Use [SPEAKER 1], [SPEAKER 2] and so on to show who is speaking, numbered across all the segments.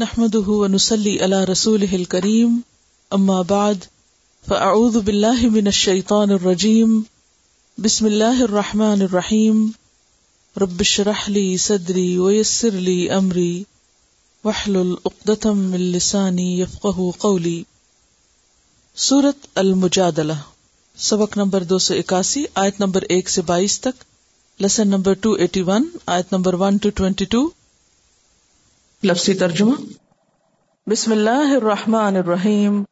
[SPEAKER 1] نحمده ونسلي على رسوله الكريم. أما بعد، فأعوذ بالله من الشيطان الرجيم. بسم الله الرحمن الرحيم. رب اشرح لي صدري ويسر لي أمري. واحلل عقدة من لساني يفقه قولي. سورة المجادلة سبق نمبر دو سو اکاسی، آیت نمبر ایک سے بائیس تک lesson number two eighty one آیت number one two twenty two لفظی ترجمہ۔ بسم اللہ الرحمن الرحیم۔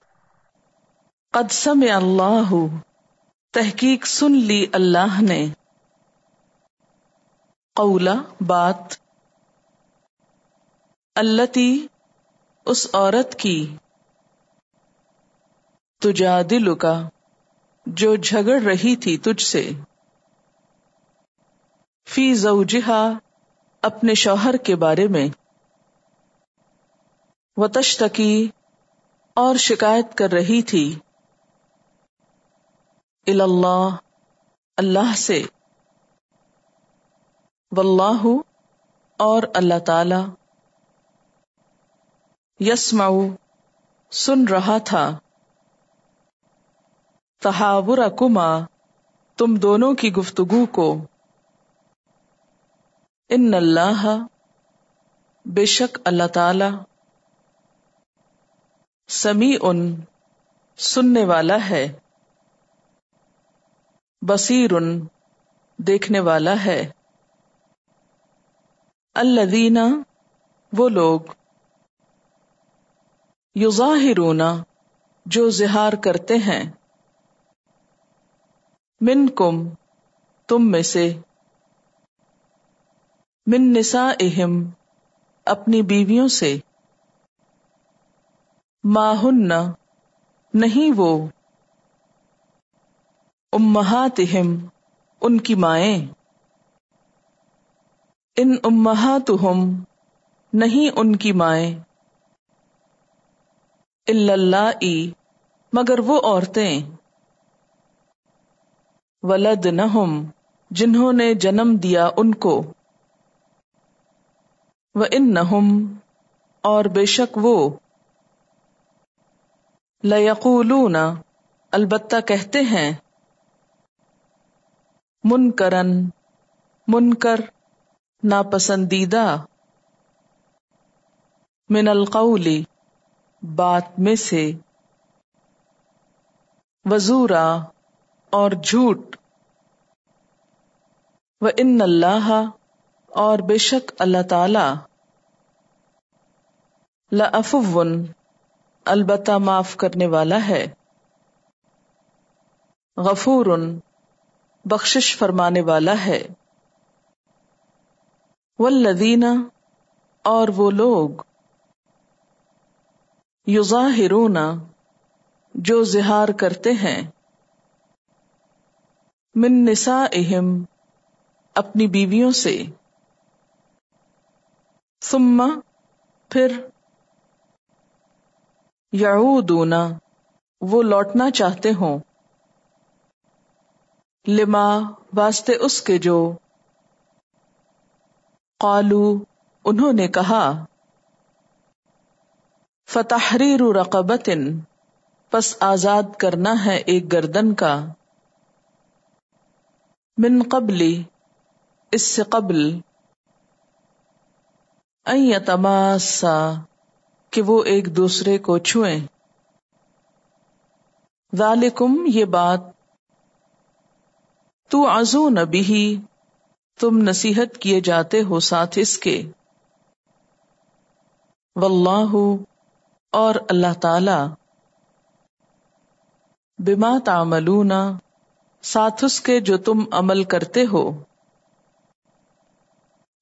[SPEAKER 1] قد سمع اللہ، تحقیق سن لی اللہ نے۔ قولا، بات۔ التی اس عورت کی۔ تجادل کا جو جھگڑ رہی تھی تجھ سے۔ فی زوجہا، اپنے شوہر کے بارے میں۔ و تشتکی اور شکایت کر رہی تھی۔ اللہ اللہ سے۔ واللہ اور اللہ تعالی۔ یسمع سن رہا تھا۔ تحاور کما تم دونوں کی گفتگو کو۔ ان اللہ، بے شک اللہ تعالی۔ سمی ان سننے والا ہے۔ بصیر ان دیکھنے والا ہے۔ الذین، وہ لوگ۔ یظاہرون، جو زہار کرتے ہیں۔ من کم تم میں سے۔ من نسا اپنی بیویوں سے۔ ماہن نہیں وہ۔ امہاتہم، ان کی مائیں۔ ان امہاتہم، نہیں ان کی مائیں۔ اللہ مگر وہ عورتیں۔ ولد نہم جنہوں نے جنم دیا ان کو۔ وہ ان نہم اور بے شک وہ۔ لَيَقُولُونَ، البتہ کہتے ہیں، منکرن، منکر، ناپسندیدہ۔ من القول، بات میں سے۔ وزورا، اور جھوٹ۔ و ان اللہ اور بے شک اللہ تعالی۔ لفون البتہ معاف کرنے والا ہے۔ غفور، بخشش فرمانے والا ہے۔ والذین، اور وہ لوگ۔ یظاہرون، جو زہار کرتے ہیں۔ من نسائہم، اپنی بیویوں سے۔ ثم، پھر یعودونا، وہ لوٹنا چاہتے ہوں۔ لما، واسطے اس کے جو۔ قالو، انہوں نے کہا فتحریر رقبت پس آزاد کرنا ہے ایک گردن کا۔ من قبلی، اس سے قبل۔ تماسا کہ وہ ایک دوسرے کو چھوئیں۔ ذالکم یہ بات تو ازو نبی تم نصیحت کیے جاتے ہو ساتھ اس کے۔ واللہ اور اللہ تعالی بما تعملون ساتھ اس کے جو تم عمل کرتے ہو۔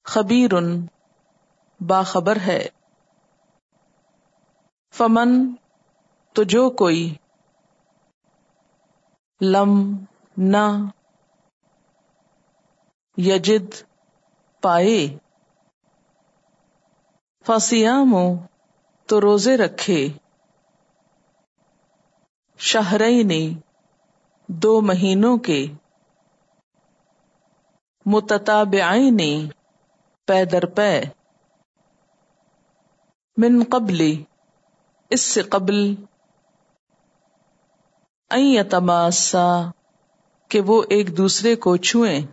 [SPEAKER 1] خبیر باخبر ہے۔ فمن تو جو کوئی لم نہ یجد پائے۔ فسیام تو روزے رکھے۔ شہرئی نے دو مہینوں کے۔ متتابعین نے پے در پے۔ من قبلی اس سے قبل تماسا کہ وہ ایک دوسرے کو چھوئیں۔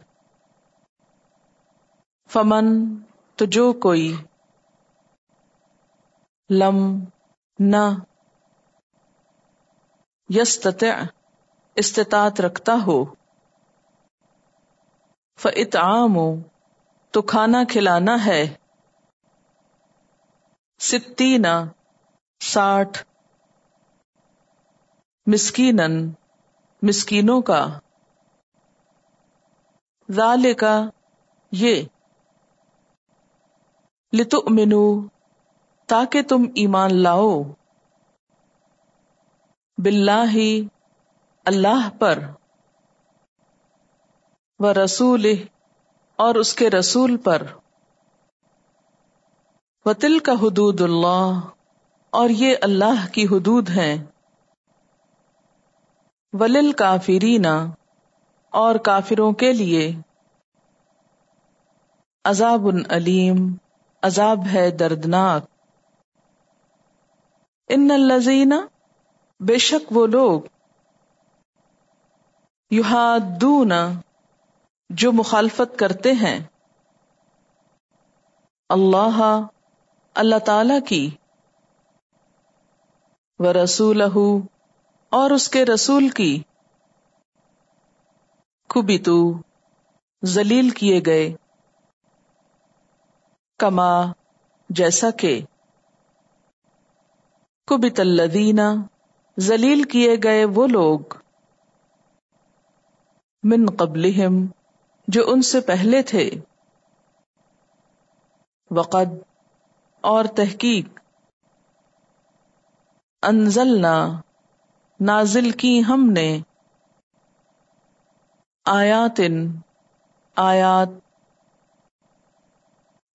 [SPEAKER 1] فمن تو جو کوئی لم نہ یستطع استطاعت رکھتا ہو۔ فعام تو کھانا کھلانا ہے۔ ستین ساٹھ۔ مسکین مسکینوں کا۔ ذال کا یہ۔ لتو منو تاکہ تم ایمان لاؤ۔ باللہ، اللہ پر۔ و رسول اور اس کے رسول پر۔ و تل کا حدود اللہ۔ اور یہ اللہ کی حدود ہیں۔ ولل کافرینا اور کافروں کے لیے۔ عذاب علیم، عذاب ہے دردناک۔ ان الزین بے شک وہ لوگ۔ یحادون، جو مخالفت کرتے ہیں۔ اللہ اللہ تعالی کی۔ و رسول اور اس کے رسول کی۔ کبھی تو زلیل کیے گئے۔ کما، جیسا کہ۔ کبت الدینہ زلیل کیے گئے وہ لوگ۔ من قبلہم جو ان سے پہلے تھے۔ وقد، اور تحقیق۔ انزلنا، نازل کی ہم نے۔ آیات آیات۔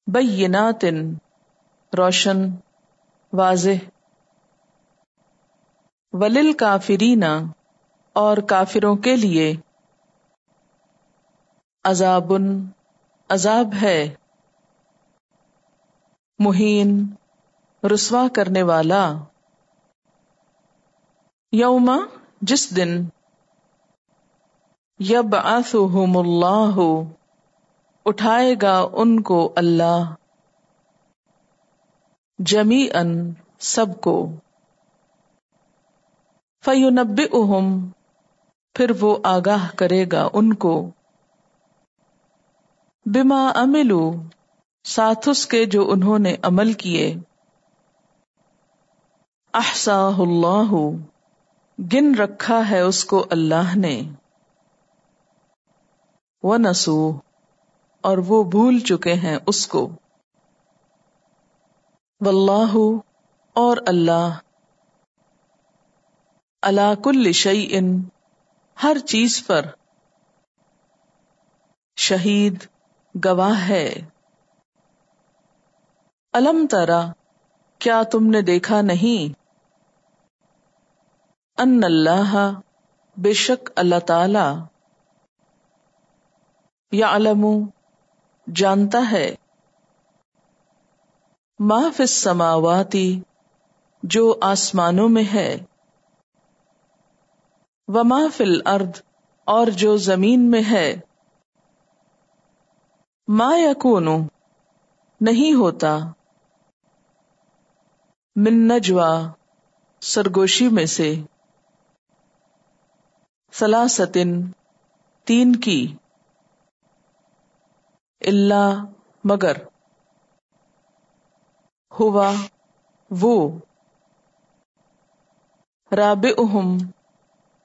[SPEAKER 1] بینات روشن، واضح۔ ولل کافرینا اور کافروں کے لیے۔ عذاب عذاب ہے۔ مہین، رسوا کرنے والا۔ یوما جس دن یب آسم اللہ اٹھائے گا ان کو اللہ جمی ان سب کو فیونب اہم پھر وہ آگاہ کرے گا ان کو بما املو ساتھ اس کے جو انہوں نے عمل کیے احسا اللہ گن رکھا ہے اس کو اللہ نے۔ وہ نسو اور وہ بھول چکے ہیں اس کو۔ واللہ اور اللہ۔ اللہ کل شعی ان ہر چیز پر۔ شہید، گواہ ہے۔ الم ترا کیا تم نے دیکھا نہیں؟ ان اللہ بے شک اللہ تعالی یا علم جانتا ہے۔ ما فی السماواتی جو آسمانوں میں ہے۔ وما فل ارد اور جو زمین میں ہے۔ ما یکون نہیں ہوتا۔ من نجوا سرگوشی میں سے۔ سلاستن، تین کی۔ اللہ مگر۔ ہوا، وہ۔ راب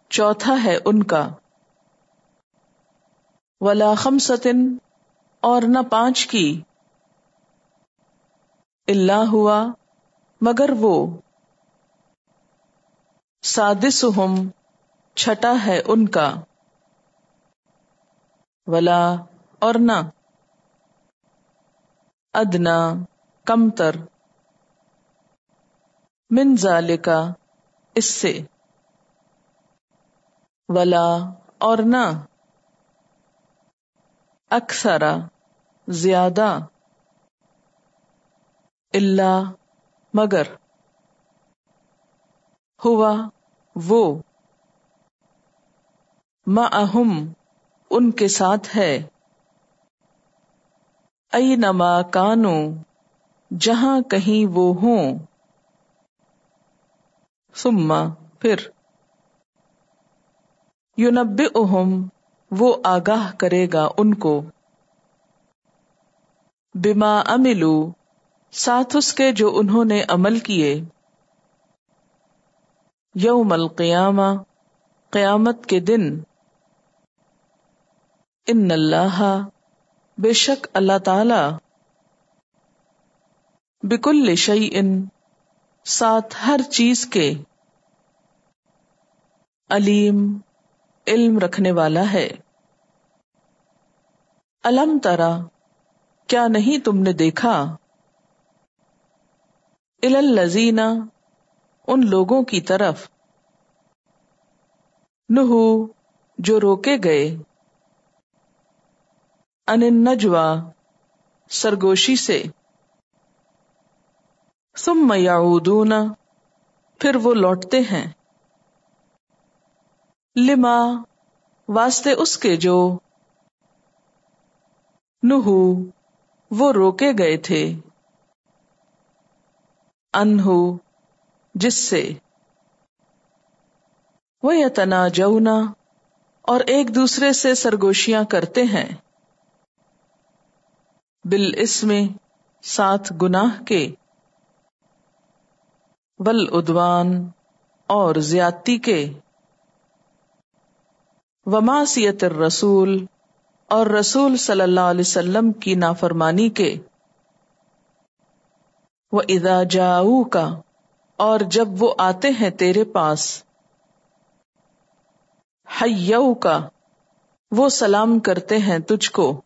[SPEAKER 1] چوتھا ہے ان کا۔ ولا خمسطن اور نہ پانچ کی۔ اللہ ہوا، مگر وہ۔ سادس چھٹا ہے ان کا۔ ولا، اور نہ۔ ادنا، کمتر۔ من ذالکا، اس سے۔ ولا، اور نہ۔ اکثرا، زیادہ۔ اللہ مگر۔ ہوا، وہ۔ اہم ان کے ساتھ ہے۔ ائی نما کانو جہاں کہیں وہ ہوں۔ سما پھر۔ یونب اہم وہ آگاہ کرے گا ان کو۔ بما املو ساتھ اس کے جو انہوں نے عمل کیے۔ یوم القیامہ، قیامت کے دن۔ ان اللہ بے شک اللہ تعالی بکل شعی ان ساتھ ہر چیز کے علیم علم رکھنے والا ہے۔ الم ترا، کیا نہیں تم نے دیکھا؟ الزینا ان لوگوں کی طرف۔ نہو جو روکے گئے۔ ان نجوا سرگوشی سے۔ ثم یعودون، پھر وہ لوٹتے ہیں۔ لما، واسطے اس کے جو نہو وہ روکے گئے تھے۔ انہو، جس سے۔ وہ یتنا اور ایک دوسرے سے سرگوشیاں کرتے ہیں۔ بل اس میں ساتھ گناہ کے۔ ول ادوان اور زیادتی کے۔ وماسیت رسول اور رسول صلی اللہ علیہ وسلم کی نافرمانی کے۔ وہ ادا جاؤ کا اور جب وہ آتے ہیں تیرے پاس۔ ہو کا وہ سلام کرتے ہیں تجھ کو۔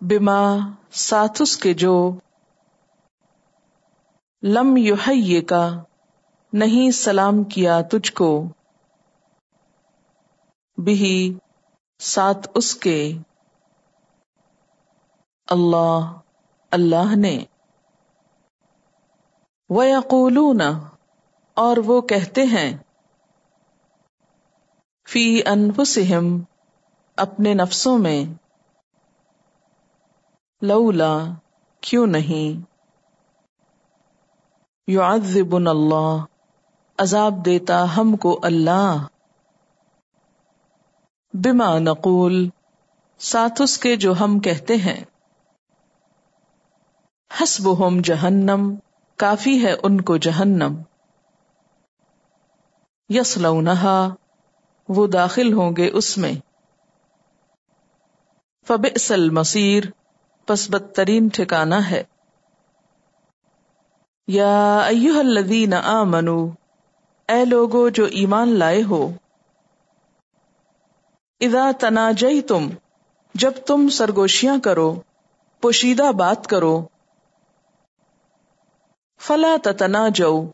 [SPEAKER 1] بما ساتھس کے جو لم یو کا نہیں سلام کیا تجھ کو بھی ساتھ اس کے۔ اللہ اللہ نے۔ وہ اور وہ kehte ہیں۔ فی انفسہم اپنے نفسوں میں۔ لولا، کیوں نہیں؟ یعذبن اللہ، عذاب دیتا ہم کو اللہ۔ بما نقول، ساتھ اس کے جو ہم کہتے ہیں۔ حسبہم جہنم، کافی ہے ان کو جہنم۔ یس وہ داخل ہوں گے اس میں۔ فبئس المصیر پس بدترین ٹھکانا ہے۔ یا ایوہ الذین آمنو، اے لوگو جو ایمان لائے ہو، اذا تناجیتم، جب تم سرگوشیاں کرو، پوشیدہ بات کرو، فلا تنا جو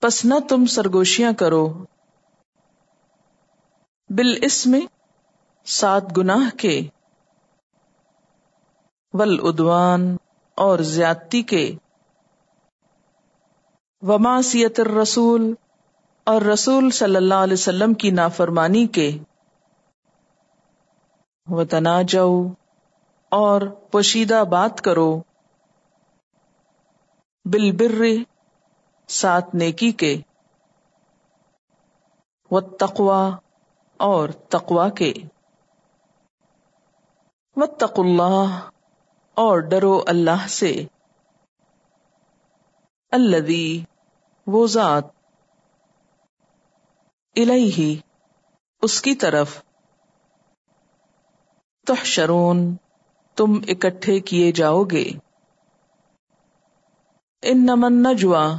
[SPEAKER 1] پس نہ تم سرگوشیاں کرو۔ بل اس میں سات گناہ کے۔ ول ادوان اور زیادتی کے۔ وماسیت الرسول، اور رسول صلی اللہ علیہ وسلم کی نافرمانی کے۔ و تنا اور پوشیدہ بات کرو۔ بل سات نیکی کے۔ و تقوا اور تقوا کے۔ و تق اللہ اور ڈرو اللہ سے۔ الدی وہ ذات۔ الہی اس کی طرف۔ تحشرون، تم اکٹھے کیے جاؤ گے۔ ان نمن نجوا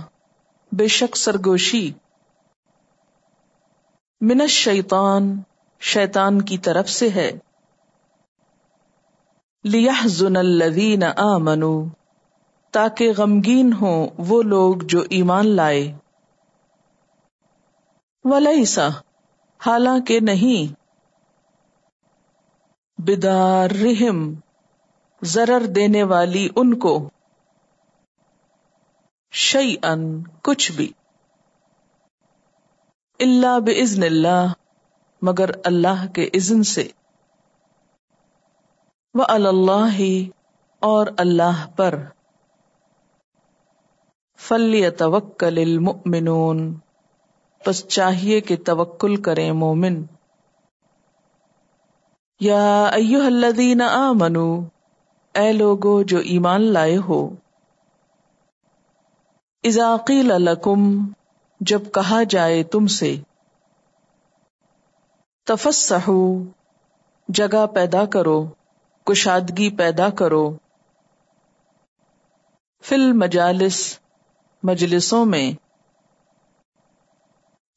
[SPEAKER 1] بے شک سرگوشی۔ من شیطان شیطان کی طرف سے ہے۔ لیحزن الذین آمنو، تاکہ غمگین ہوں وہ لوگ جو ایمان لائے۔ ولیسا، حالانکہ نہیں۔ بدار رحم ضرر دینے والی ان کو۔ شعی ان کچھ بھی۔ اللہ بزن اللہ، مگر اللہ کے اذن سے۔ وہ اللہ اور اللہ پر۔ فلی توکل المؤمنون۔ پس چاہیے کہ توکل کریں مومن۔ یا ایوہ الذین آمنو اے لوگو جو ایمان لائے ہو۔ اذا قیل لکم، جب کہا جائے تم سے۔ تفسحو جگہ پیدا کرو۔ کشادگی پیدا کرو۔ فل مجالس مجلسوں میں۔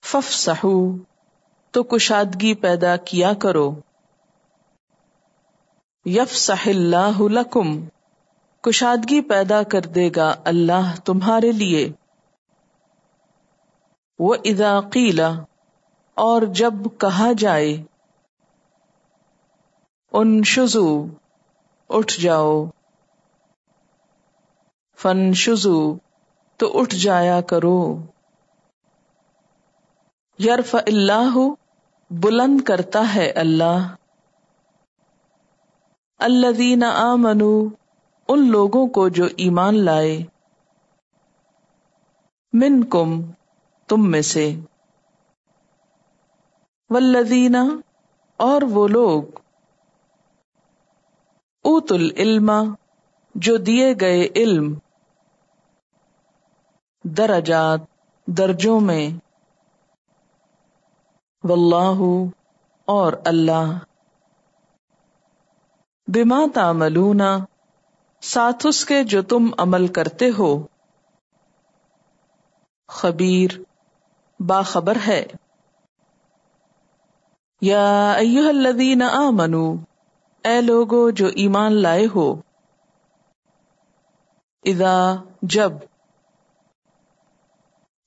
[SPEAKER 1] فف سہو تو کشادگی پیدا کیا کرو۔ یف اللہ لکم، کشادگی پیدا کر دے گا اللہ تمہارے لیے۔ وہ ادا قیلا اور جب کہا جائے۔ ان شزو اٹھ جاؤ۔ فن شزو تو اٹھ جایا کرو۔ یرف اللہ، بلند کرتا ہے اللہ۔ الذین آمنو، ان لوگوں کو جو ایمان لائے۔ من کم تم میں سے۔ والذین، اور وہ لوگ۔ اوت العلم، جو دیے گئے علم۔ درجات، درجوں میں۔ واللہ اور اللہ۔ بما تعملون، ساتھ اس کے جو تم عمل کرتے ہو۔ خبیر، باخبر ہے۔ یا ایوہ الذین آمنو اے لوگو جو ایمان لائے ہو۔ اذا جب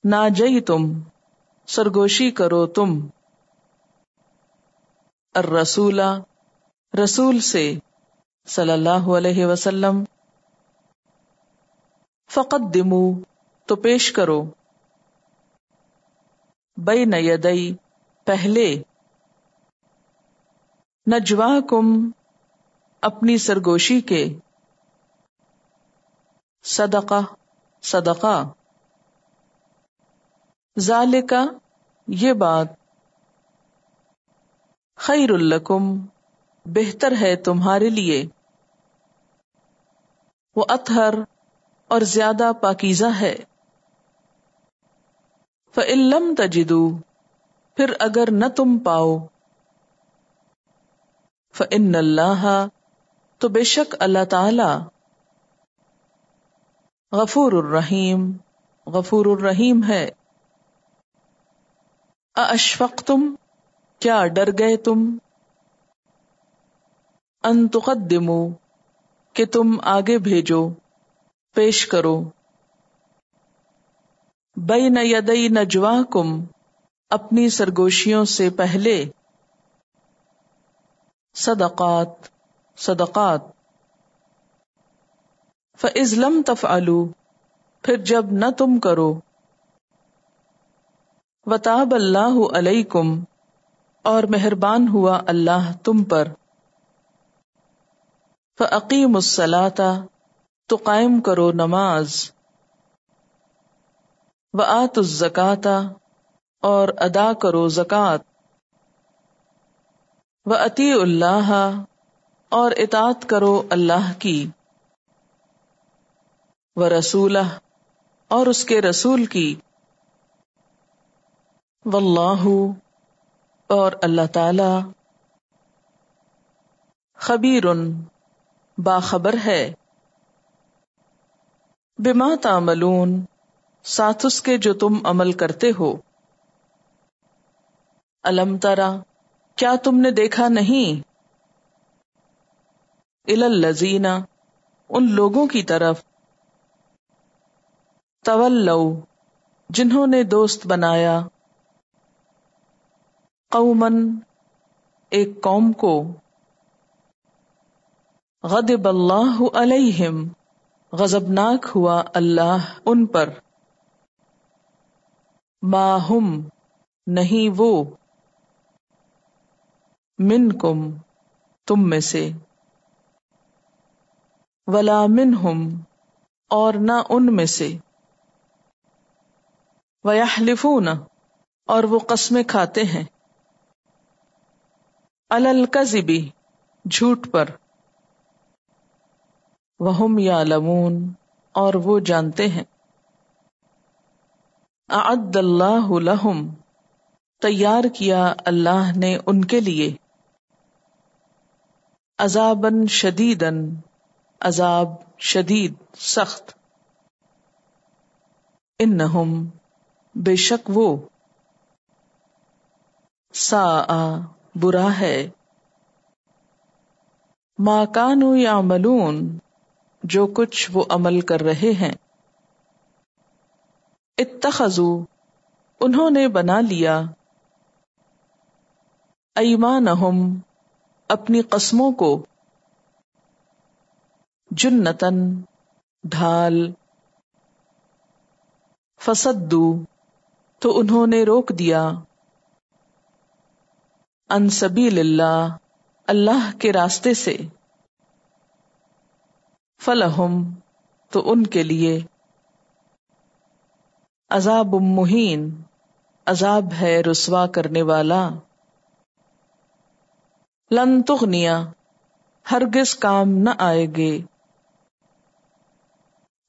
[SPEAKER 1] نہ جئی تم، سرگوشی کرو تم۔ الرسولہ رسول سے صلی اللہ علیہ وسلم فقط دمو تو پیش کرو۔ بئی نیدئی پہلے۔ نجوا کم اپنی سرگوشی کے۔ صدقہ صدقہ۔ ذالکا یہ بات۔ خیر الکم بہتر ہے تمہارے لیے۔ وہ اتہر اور زیادہ پاکیزہ ہے۔ فعلم تجدو پھر اگر نہ تم پاؤ۔ فن اللہ تو بے شک اللہ تعالی غفور الرحیم غفور الرحیم ہے۔ اشفق تم کیا ڈر گئے تم؟ ان تقدمو، کہ تم آگے بھیجو، پیش کرو۔ بین یدئی نجوا کم اپنی سرگوشیوں سے پہلے۔ صدقات۔ صدقات۔ فضلم تفعلو پھر جب نہ تم کرو۔ وطاب اللہ علیکم اور مہربان ہوا اللہ تم پر۔ فعقیم السلاتا تو قائم کرو نماز۔ و آت الزکاتا اور ادا کرو زکات۔ و عطی اللہ اور اطاط کرو اللہ کی۔ و رسول اور اس کے رسول کی۔ واللہ، اور اللہ تعالی۔ خبیر، باخبر ہے۔ بما تعملون، ساتھ اس کے جو تم عمل کرتے ہو۔ الم ترا، کیا تم نے دیکھا نہیں؟ الزینا ان لوگوں کی طرف۔ طول جنہوں نے دوست بنایا۔ قومن ایک قوم کو۔ غضب اللہ علیہم غزبناک ہوا اللہ ان پر۔ ماہم نہیں وہ۔ من کم تم میں سے۔ ولا من ہم اور نہ ان میں سے۔ ویحلفون اور وہ قسمیں کھاتے ہیں۔ الکذبی جھوٹ پر۔ وہم یا لمون اور وہ جانتے ہیں۔ اعد اللہ لہم، تیار کیا اللہ نے ان کے لیے۔ عذابن شدیدن عذاب شدید، سخت۔ انہم، بے شک وہ۔ سا برا ہے۔ کانو یا ملون جو کچھ وہ عمل کر رہے ہیں۔ اتخذو، انہوں نے بنا لیا۔ ایمان اپنی قسموں کو۔ جنتن ڈھال فسدو تو انہوں نے روک دیا۔ ان سبیل اللہ اللہ کے راستے سے۔ فلہم، تو ان کے لیے۔ عذاب مہین، عذاب ہے رسوا کرنے والا۔ لن تغنیا، ہرگز کام نہ آئے گے۔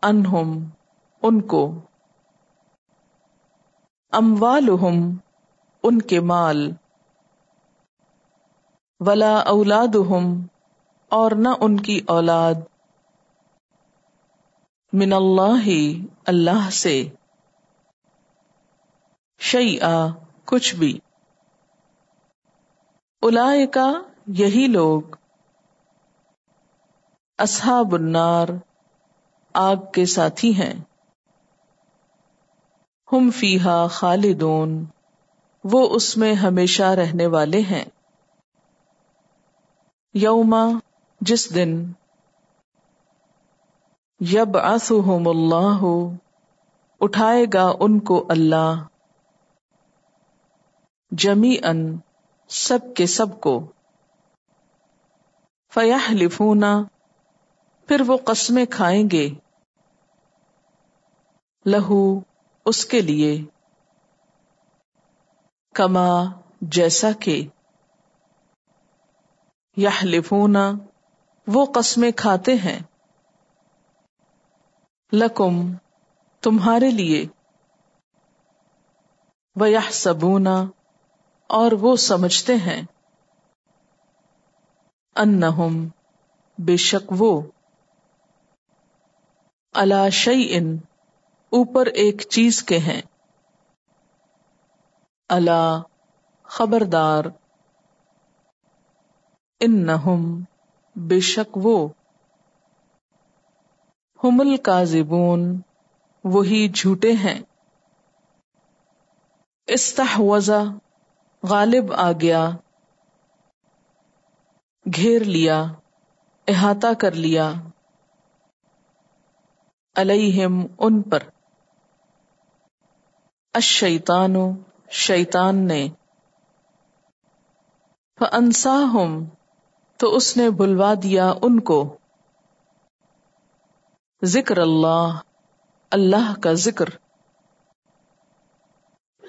[SPEAKER 1] انہم، ان کو۔ اموالہم، ان کے مال۔ ولا اولاد اور نہ ان کی اولاد۔ من اللہ اللہ سے۔ شعی کچھ بھی۔ الا یہی لوگ۔ اصحاب النار۔ آگ کے ساتھی ہیں۔ ہم فیحا خالدون، وہ اس میں ہمیشہ رہنے والے ہیں۔ یوما، جس دن یب آسم اللہ، اٹھائے گا ان کو اللہ۔ جمی ان سب کے سب کو۔ فیاح لفونا پھر وہ قسمیں کھائیں گے۔ لہو، اس کے لیے۔ کما، جیسا کہ۔ یا وہ قسمیں کھاتے ہیں۔ لکم، تمہارے لیے۔ وہ سبونا اور وہ سمجھتے ہیں۔ ان بے شک وہ۔ اللہ ان اوپر ایک چیز کے ہیں۔ اللہ خبردار۔ ان بے شک وہ۔ حمل کا زبون وہی جھوٹے ہیں۔ استحوذا غالب آ گیا۔ گھیر لیا، احاطہ کر لیا۔ علیہم ان پر۔ اشیتان شیطان نے۔ فانساہم تو اس نے بلوا دیا ان کو۔ ذکر اللہ اللہ کا ذکر۔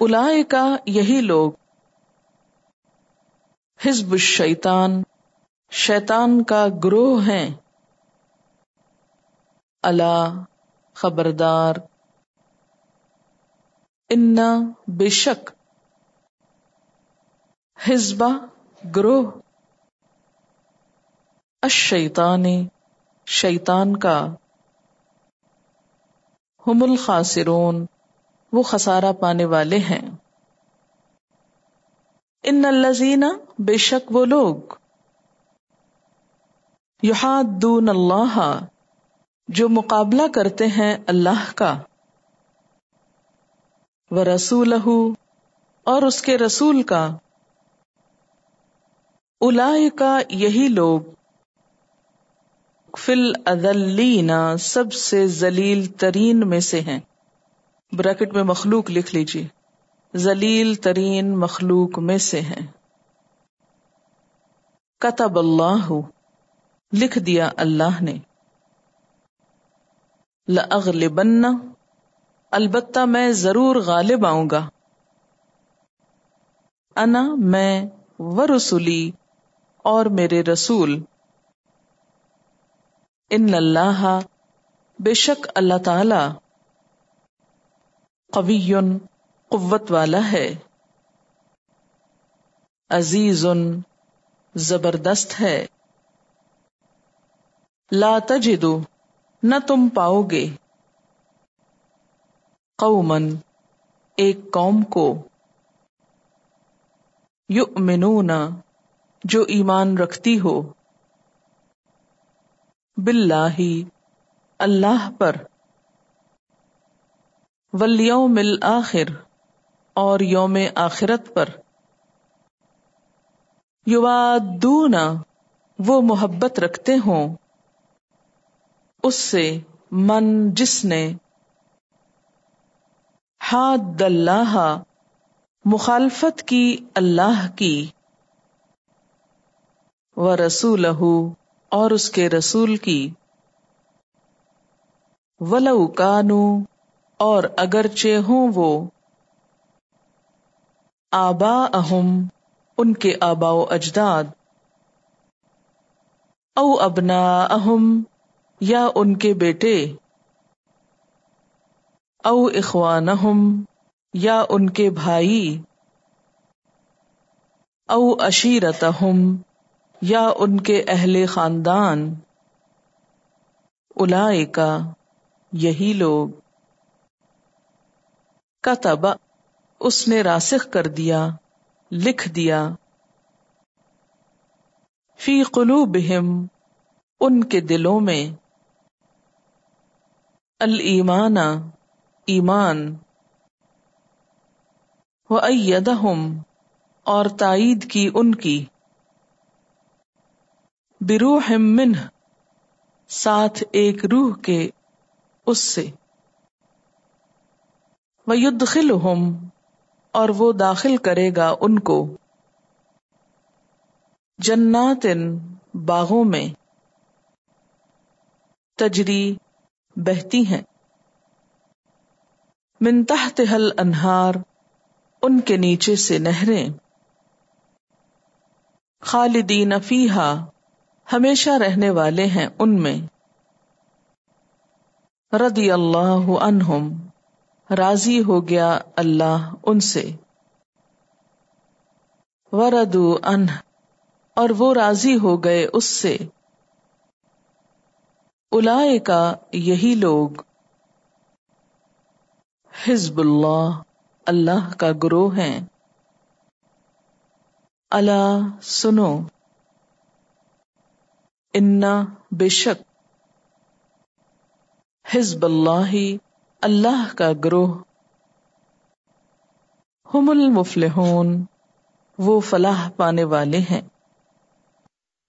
[SPEAKER 1] الا کا یہی لوگ۔ حزب الشیطان، شیطان کا گروہ ہیں۔ اللہ خبردار۔ انا بے شک۔ حزبہ گروہ۔ اشیطان شیطان کا۔ ہم الخاسرون، وہ خسارہ پانے والے ہیں۔ ان الزین بے شک وہ لوگ۔ یحادون اللہ۔ جو مقابلہ کرتے ہیں اللہ کا۔ وہ رسول اور اس کے رسول کا۔ الا کا یہی لوگ۔ فل ادلینا سب سے ذلیل ترین میں سے ہیں۔ بریکٹ میں مخلوق لکھ لیجیے ذلیل ترین مخلوق میں سے ہیں۔ کتب اللہ، لکھ دیا اللہ نے۔ لغلبن البتہ میں ضرور غالب آؤں گا۔ انا، میں و رسولی اور میرے رسول۔ ان اللہ، بے شک اللہ تعالی قوی، قوت والا ہے۔ عزیز، زبردست ہے۔ لا تجدو نہ تم پاؤ گے۔ قومن ایک قوم کو۔ یؤمنون، جو ایمان رکھتی ہو۔ باللہ، اللہ پر۔ والیوم الاخر، اور یوم آخرت پر۔ یوادون، وہ محبت رکھتے ہوں۔ اس سے من جس نے حاد اللہ مخالفت کی اللہ کی و رسول اور اس کے رسول کی ولو کانو اور اگرچہ ہوں وہ آبا اہم ان کے آبا و اجداد او ابنا اہم یا ان کے بیٹے۔ او اخوانہم، یا ان کے بھائی۔ او اشیرتہم یا ان کے اہل خاندان۔ اولائکا یہی لوگ۔ کتب، اس نے راسخ کر دیا، لکھ دیا۔ فی قلوبہم، ان کے دلوں میں۔ المان ایمان۔ و اور تائید کی ان کی۔ بروح منہ، ساتھ ایک روح کے اس سے۔ وَيُدْخِلُهُمْ، اور وہ داخل کرے گا ان کو۔ جنات، باغوں میں۔ تجری بہتی ہیں۔ من تحت حل انہار ان کے نیچے سے نہریں۔ خالدین فیہا، ہمیشہ رہنے والے ہیں ان میں۔ رضی اللہ عنہم، راضی ہو گیا اللہ ان سے۔ وردو انہ اور وہ راضی ہو گئے اس سے۔ الائے کا یہی لوگ حزب اللہ اللہ کا گروہ ہیں۔ اللہ سنو۔ انا بے شک حزب اللہ اللہ کا گروہ۔ ہم المفلحون، وہ فلاح پانے والے ہیں۔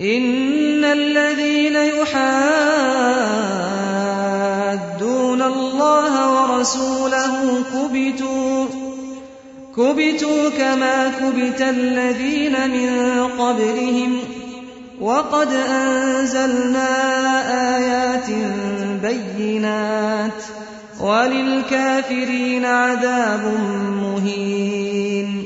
[SPEAKER 2] إن الذين يحادون الله ورسوله كبتوا كبتوا كما كبت الذين من قبلهم وقد أنزلنا آيات بينات وللكافرين عذاب مهين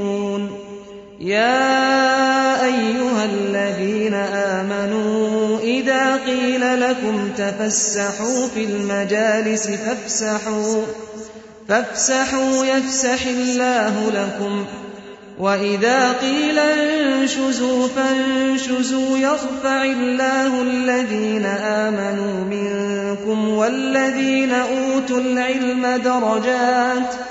[SPEAKER 2] يا أيها الذين آمنوا إذا قيل لكم تفسحوا في المجالس فافسحوا فافسحوا يفسح الله لكم. وإذا قيل انشزوا فانشزوا يرفع الله الذين آمنوا منكم والذين أوتوا العلم درجات.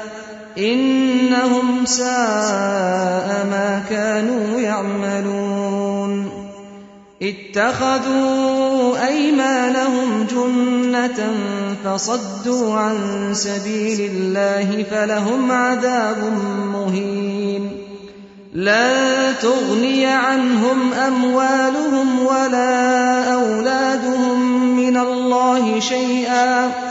[SPEAKER 2] إنهم ساء ما كانوا يعملون. اتخذوا أيمانهم جنة فصدوا عن سبيل الله فلهم عذاب مهين. لن تغني عنهم أموالهم ولا أولادهم من الله شيئا.